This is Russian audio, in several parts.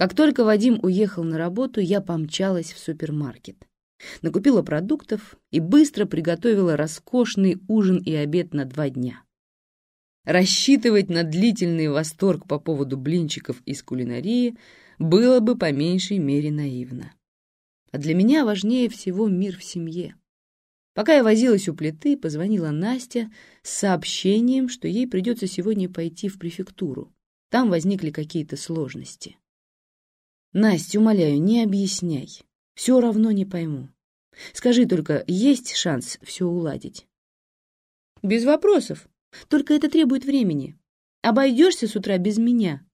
Как только Вадим уехал на работу, я помчалась в супермаркет. Накупила продуктов и быстро приготовила роскошный ужин и обед на два дня. Рассчитывать на длительный восторг по поводу блинчиков из кулинарии было бы по меньшей мере наивно. А для меня важнее всего мир в семье. Пока я возилась у плиты, позвонила Настя с сообщением, что ей придется сегодня пойти в префектуру. Там возникли какие-то сложности. «Настя, умоляю, не объясняй. Все равно не пойму. Скажи только, есть шанс все уладить?» «Без вопросов. Только это требует времени. Обойдешься с утра без меня?»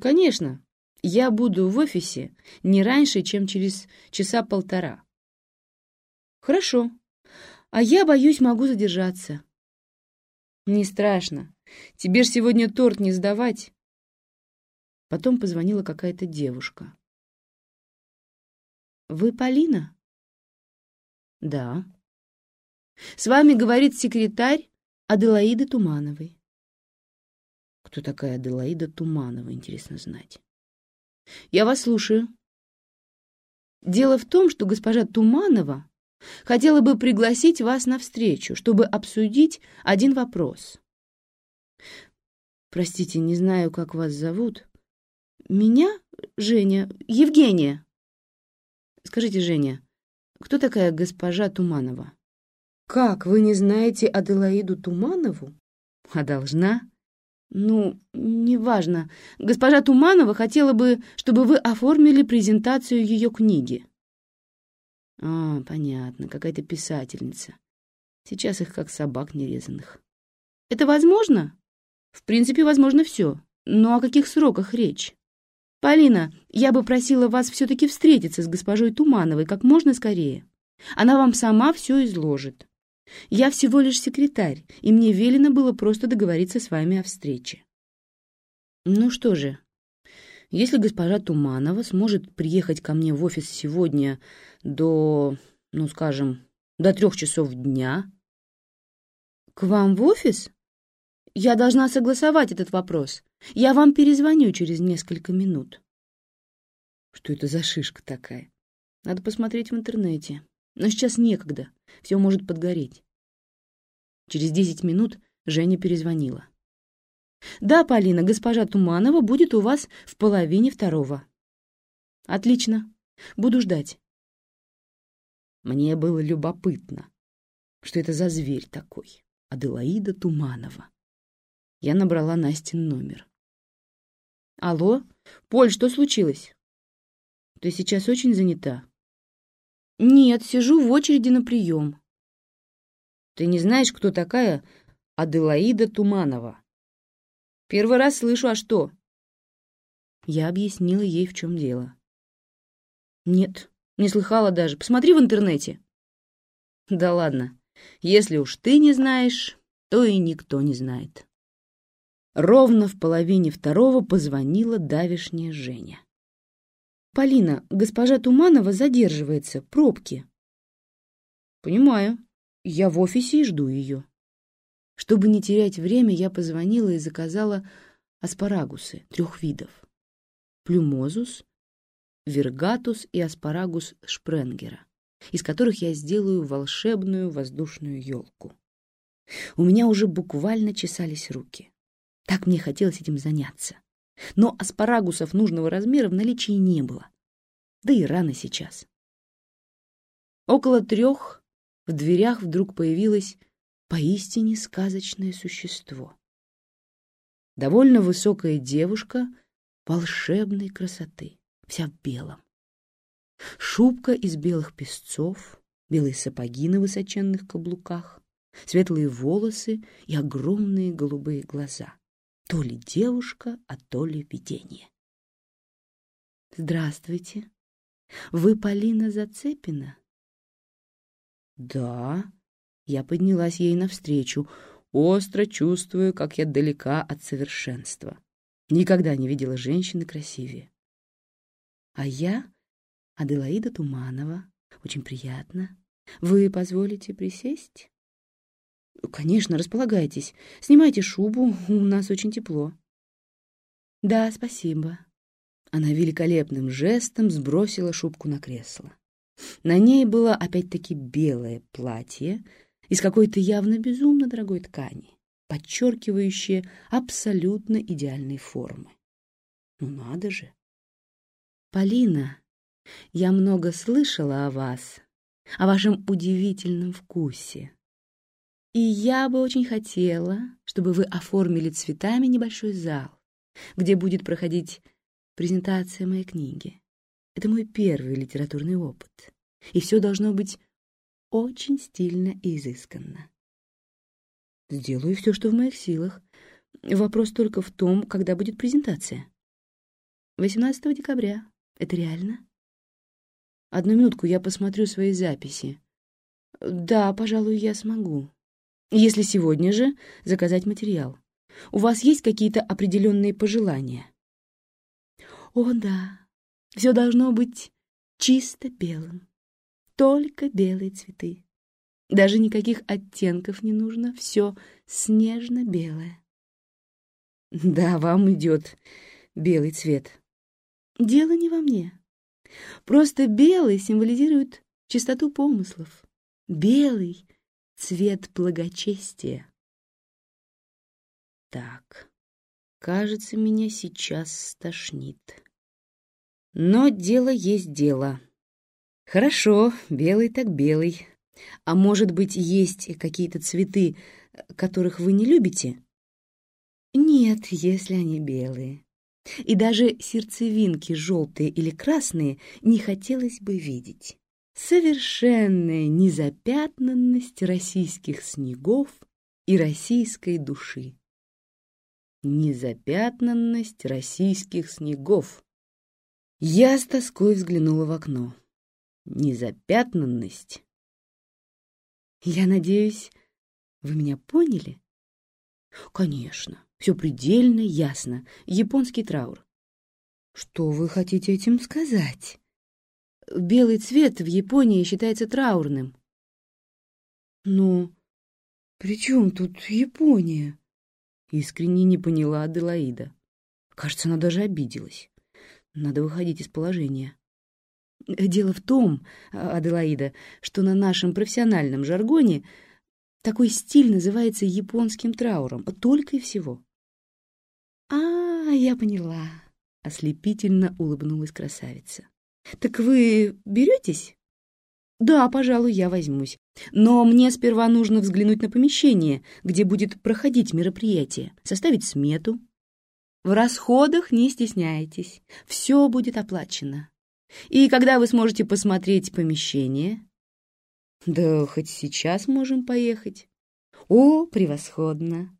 «Конечно. Я буду в офисе не раньше, чем через часа полтора. Хорошо. А я, боюсь, могу задержаться. Не страшно. Тебе ж сегодня торт не сдавать. Потом позвонила какая-то девушка. Вы Полина? Да. С вами говорит секретарь Аделаиды Тумановой. Кто такая Аделаида Туманова, интересно знать. Я вас слушаю. Дело в том, что госпожа Туманова Хотела бы пригласить вас на встречу, чтобы обсудить один вопрос. Простите, не знаю, как вас зовут. Меня? Женя. Евгения. Скажите, Женя, кто такая госпожа Туманова? Как, вы не знаете Аделаиду Туманову? А должна? Ну, неважно. Госпожа Туманова хотела бы, чтобы вы оформили презентацию ее книги. А, понятно, какая-то писательница. Сейчас их как собак нерезанных. Это возможно? В принципе, возможно все. Но о каких сроках речь? Полина, я бы просила вас все-таки встретиться с госпожой Тумановой как можно скорее. Она вам сама все изложит. Я всего лишь секретарь, и мне велено было просто договориться с вами о встрече. Ну что же, если госпожа Туманова сможет приехать ко мне в офис сегодня до, ну, скажем, до трех часов дня... К вам в офис? Я должна согласовать этот вопрос. Я вам перезвоню через несколько минут. Что это за шишка такая? Надо посмотреть в интернете. Но сейчас некогда. Все может подгореть. Через десять минут Женя перезвонила. Да, Полина, госпожа Туманова будет у вас в половине второго. Отлично. Буду ждать. Мне было любопытно, что это за зверь такой. Аделаида Туманова. Я набрала Настин номер. Алло, Поль, что случилось? Ты сейчас очень занята? Нет, сижу в очереди на прием. Ты не знаешь, кто такая Аделаида Туманова? Первый раз слышу, а что? Я объяснила ей, в чем дело. Нет, не слыхала даже. Посмотри в интернете. Да ладно. Если уж ты не знаешь, то и никто не знает. Ровно в половине второго позвонила давишняя Женя. «Полина, госпожа Туманова задерживается. Пробки». «Понимаю. Я в офисе и жду ее». Чтобы не терять время, я позвонила и заказала аспарагусы трех видов. Плюмозус, вергатус и аспарагус шпренгера, из которых я сделаю волшебную воздушную елку. У меня уже буквально чесались руки. Так мне хотелось этим заняться. Но аспарагусов нужного размера в наличии не было. Да и рано сейчас. Около трех в дверях вдруг появилась поистине сказочное существо. Довольно высокая девушка волшебной красоты, вся в белом. Шубка из белых песцов, белые сапоги на высоченных каблуках, светлые волосы и огромные голубые глаза. То ли девушка, а то ли видение. «Здравствуйте. Вы Полина Зацепина?» «Да», я поднялась ей навстречу, остро чувствуя, как я далека от совершенства. Никогда не видела женщины красивее. А я Аделаида Туманова. Очень приятно. Вы позволите присесть? Конечно, располагайтесь. Снимайте шубу, у нас очень тепло. Да, спасибо. Она великолепным жестом сбросила шубку на кресло. На ней было опять-таки белое платье из какой-то явно безумно дорогой ткани, подчеркивающее абсолютно идеальной формы. Ну надо же! Полина, я много слышала о вас, о вашем удивительном вкусе. И я бы очень хотела, чтобы вы оформили цветами небольшой зал, где будет проходить презентация моей книги. Это мой первый литературный опыт, и все должно быть очень стильно и изысканно. Сделаю все, что в моих силах. Вопрос только в том, когда будет презентация. 18 декабря. Это реально? Одну минутку, я посмотрю свои записи. Да, пожалуй, я смогу. Если сегодня же заказать материал. У вас есть какие-то определенные пожелания? О, да. Все должно быть чисто белым. Только белые цветы. Даже никаких оттенков не нужно. Все снежно-белое. Да, вам идет белый цвет. Дело не во мне. Просто белый символизирует чистоту помыслов. Белый — цвет благочестия. Так, кажется, меня сейчас стошнит. Но дело есть дело. Хорошо, белый так белый. А может быть, есть какие-то цветы, которых вы не любите? Нет, если они белые. И даже сердцевинки желтые или красные не хотелось бы видеть. Совершенная незапятнанность российских снегов и российской души. Незапятнанность российских снегов. Я с тоской взглянула в окно. Незапятнанность. Я надеюсь, вы меня поняли? Конечно. Все предельно ясно. Японский траур. Что вы хотите этим сказать? Белый цвет в Японии считается траурным. Ну, при чем тут Япония? Искренне не поняла Аделаида. Кажется, она даже обиделась. Надо выходить из положения. Дело в том, Аделаида, что на нашем профессиональном жаргоне такой стиль называется японским трауром, только и всего. «А, я поняла», — ослепительно улыбнулась красавица. «Так вы беретесь?» «Да, пожалуй, я возьмусь. Но мне сперва нужно взглянуть на помещение, где будет проходить мероприятие, составить смету. В расходах не стесняйтесь, все будет оплачено. И когда вы сможете посмотреть помещение?» «Да хоть сейчас можем поехать». «О, превосходно!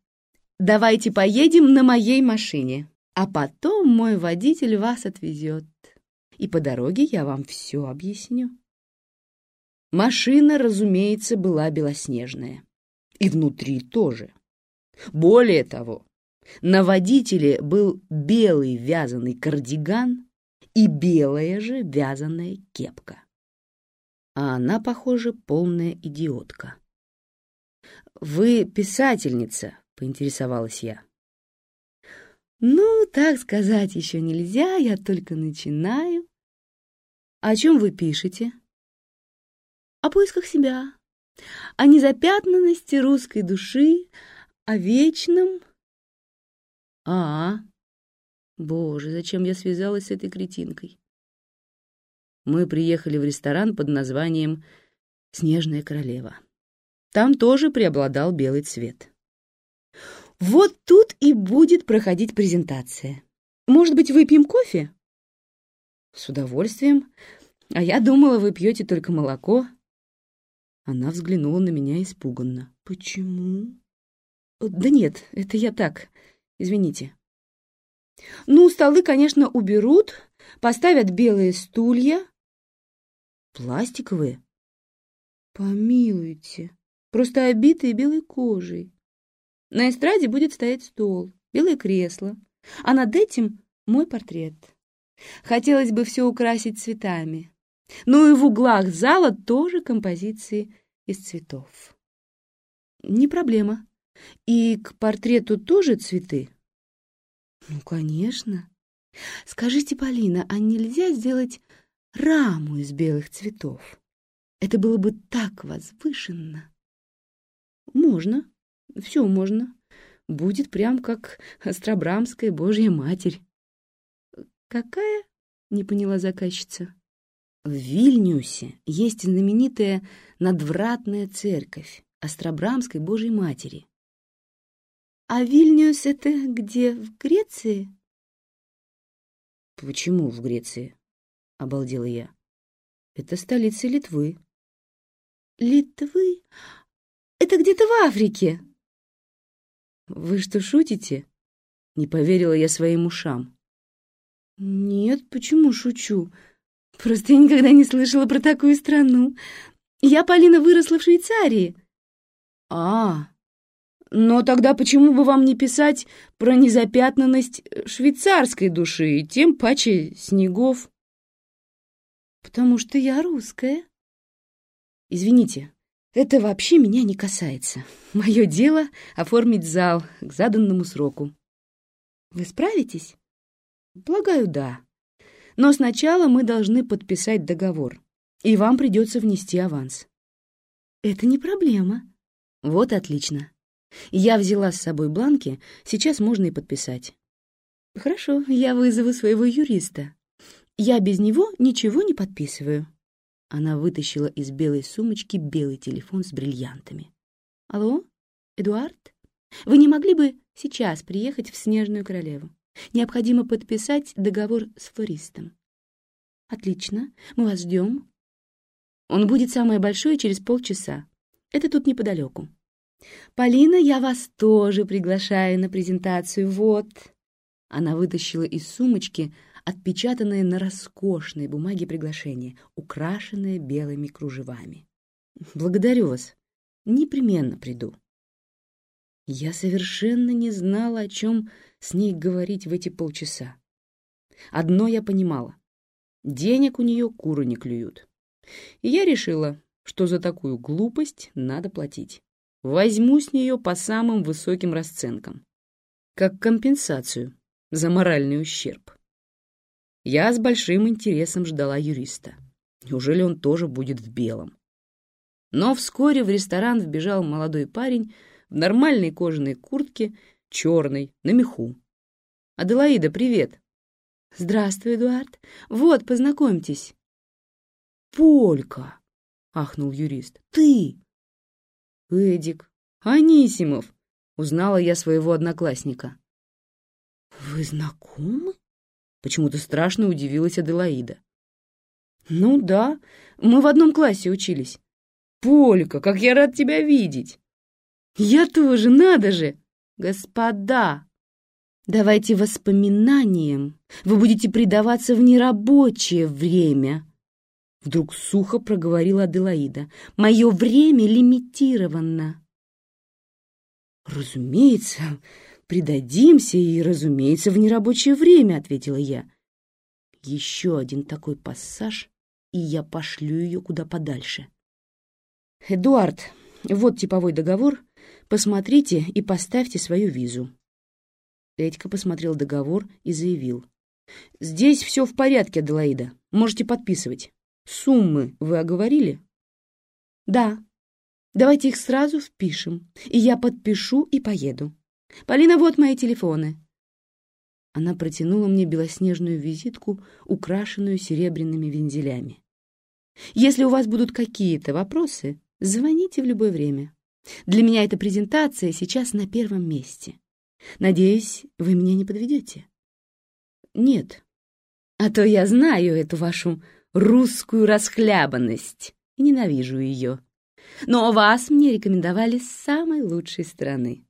Давайте поедем на моей машине, а потом мой водитель вас отвезет. И по дороге я вам все объясню. Машина, разумеется, была белоснежная. И внутри тоже. Более того, на водителе был белый вязаный кардиган и белая же вязаная кепка. А она, похоже, полная идиотка. «Вы писательница», — поинтересовалась я. «Ну, так сказать еще нельзя, я только начинаю». «О чем вы пишете?» «О поисках себя, о незапятнанности русской души, о вечном...» «А, боже, зачем я связалась с этой кретинкой?» Мы приехали в ресторан под названием «Снежная королева». Там тоже преобладал белый цвет. Вот тут и будет проходить презентация. Может быть, выпьем кофе? С удовольствием. А я думала, вы пьете только молоко. Она взглянула на меня испуганно. Почему? Да нет, это я так. Извините. Ну, столы, конечно, уберут, поставят белые стулья. Пластиковые? Помилуйте, просто обитые белой кожей. На эстраде будет стоять стол, белое кресло, а над этим мой портрет. Хотелось бы все украсить цветами. Ну и в углах зала тоже композиции из цветов. Не проблема. И к портрету тоже цветы? Ну, конечно. Скажите, Полина, а нельзя сделать раму из белых цветов? Это было бы так возвышенно. Можно, все можно. Будет прям как Остробрамская Божья Матерь. Какая? Не поняла заказчица. В Вильнюсе есть знаменитая надвратная церковь Остробрамской Божьей Матери. А Вильнюс — это где, в Греции? Почему в Греции? — обалдела я. Это столица Литвы. Литвы? Это где-то в Африке. Вы что, шутите? Не поверила я своим ушам. Нет, почему шучу? Просто я никогда не слышала про такую страну. Я, Полина, выросла в Швейцарии. А, но тогда почему бы вам не писать про незапятнанность швейцарской души и тем паче снегов? Потому что я русская. Извините, это вообще меня не касается. Мое дело — оформить зал к заданному сроку. Вы справитесь? Полагаю, да. Но сначала мы должны подписать договор, и вам придется внести аванс. Это не проблема. Вот отлично. Я взяла с собой бланки, сейчас можно и подписать. Хорошо, я вызову своего юриста. Я без него ничего не подписываю. Она вытащила из белой сумочки белый телефон с бриллиантами. Алло, Эдуард? Вы не могли бы сейчас приехать в Снежную Королеву? Необходимо подписать договор с флористом. Отлично, мы вас ждем. Он будет самое большое через полчаса. Это тут неподалеку. Полина, я вас тоже приглашаю на презентацию. Вот. Она вытащила из сумочки отпечатанное на роскошной бумаге приглашение, украшенное белыми кружевами. Благодарю вас. Непременно приду. Я совершенно не знала, о чем с ней говорить в эти полчаса. Одно я понимала. Денег у нее куры не клюют. И я решила, что за такую глупость надо платить. Возьму с нее по самым высоким расценкам. Как компенсацию за моральный ущерб. Я с большим интересом ждала юриста. Неужели он тоже будет в белом? Но вскоре в ресторан вбежал молодой парень в нормальной кожаной куртке, черной, на меху. «Аделаида, привет!» «Здравствуй, Эдуард. Вот, познакомьтесь». «Полька!» — ахнул юрист. «Ты!» «Эдик, Анисимов!» — узнала я своего одноклассника. «Вы знакомы?» — почему-то страшно удивилась Аделаида. «Ну да, мы в одном классе учились». «Полька, как я рад тебя видеть!» «Я тоже, надо же!» «Господа, давайте воспоминаниям вы будете предаваться в нерабочее время!» Вдруг сухо проговорила Аделаида. «Мое время лимитировано!» «Разумеется, предадимся и, разумеется, в нерабочее время», — ответила я. «Еще один такой пассаж, и я пошлю ее куда подальше». «Эдуард, вот типовой договор, Посмотрите и поставьте свою визу». Петька посмотрел договор и заявил. «Здесь все в порядке, Аделаида. Можете подписывать. Суммы вы оговорили?» «Да. Давайте их сразу впишем, и я подпишу и поеду. Полина, вот мои телефоны». Она протянула мне белоснежную визитку, украшенную серебряными вензелями. «Если у вас будут какие-то вопросы, звоните в любое время. Для меня эта презентация сейчас на первом месте. Надеюсь, вы меня не подведете? Нет. А то я знаю эту вашу русскую расхлябанность и ненавижу ее. Но вас мне рекомендовали с самой лучшей стороны.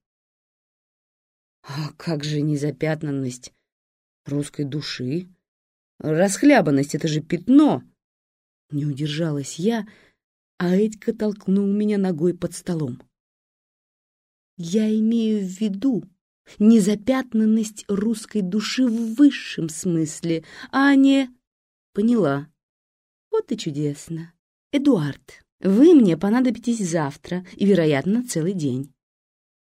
А как же незапятнанность русской души? Расхлябанность — это же пятно. Не удержалась я, а Эдька толкнул меня ногой под столом. Я имею в виду незапятнанность русской души в высшем смысле, а не... Поняла. Вот и чудесно. Эдуард, вы мне понадобитесь завтра и, вероятно, целый день.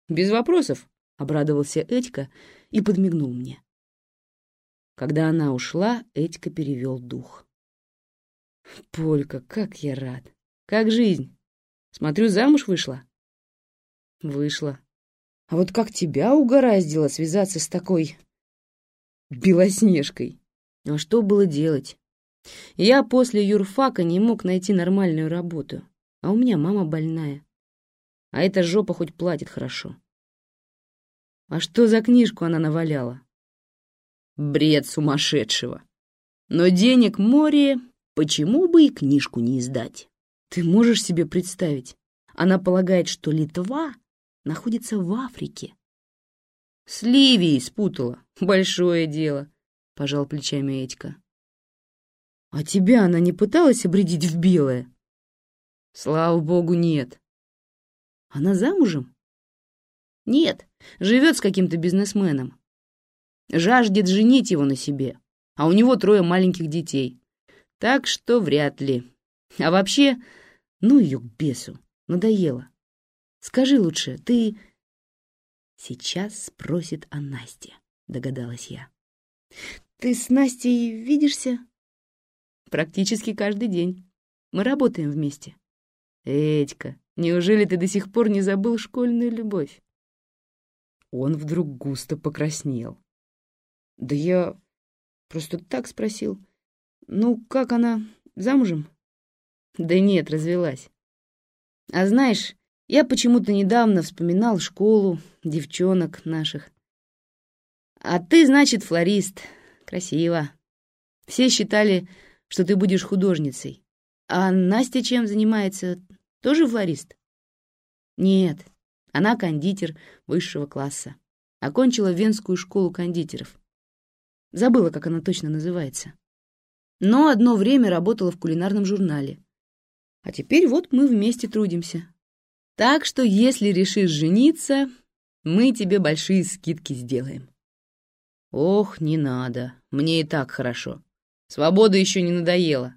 Без вопросов, — обрадовался Эдька и подмигнул мне. Когда она ушла, Этька перевел дух. «Полька, как я рад! Как жизнь? Смотрю, замуж вышла?» «Вышла. А вот как тебя угораздило связаться с такой... Белоснежкой? А что было делать? Я после юрфака не мог найти нормальную работу, а у меня мама больная. А эта жопа хоть платит хорошо. А что за книжку она наваляла? Бред сумасшедшего. Но денег море, почему бы и книжку не издать? Ты можешь себе представить? Она полагает, что Литва находится в Африке. С Ливией спутала. Большое дело, — пожал плечами Этька. А тебя она не пыталась обредить в белое? Слава богу, нет. Она замужем? Нет, живет с каким-то бизнесменом. Жаждет женить его на себе, а у него трое маленьких детей. Так что вряд ли. А вообще, ну ее к бесу, надоело. Скажи лучше, ты... Сейчас спросит о Насте, догадалась я. Ты с Настей видишься? Практически каждый день. Мы работаем вместе. Этька, неужели ты до сих пор не забыл школьную любовь? Он вдруг густо покраснел. Да я просто так спросил. Ну, как она, замужем? Да нет, развелась. А знаешь, я почему-то недавно вспоминал школу, девчонок наших. А ты, значит, флорист. Красиво. Все считали, что ты будешь художницей. А Настя чем занимается? Тоже флорист? Нет, она кондитер высшего класса. Окончила Венскую школу кондитеров. Забыла, как она точно называется. Но одно время работала в кулинарном журнале. А теперь вот мы вместе трудимся. Так что, если решишь жениться, мы тебе большие скидки сделаем. Ох, не надо, мне и так хорошо. Свобода еще не надоела.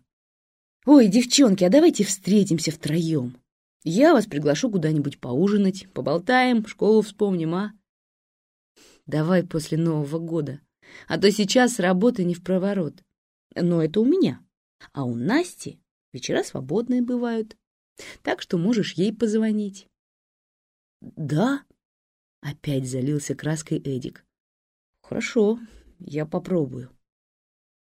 Ой, девчонки, а давайте встретимся втроем. Я вас приглашу куда-нибудь поужинать, поболтаем, школу вспомним, а? Давай после Нового года а то сейчас работы не в проворот. Но это у меня. А у Насти вечера свободные бывают. Так что можешь ей позвонить. Да? Опять залился краской Эдик. Хорошо, я попробую.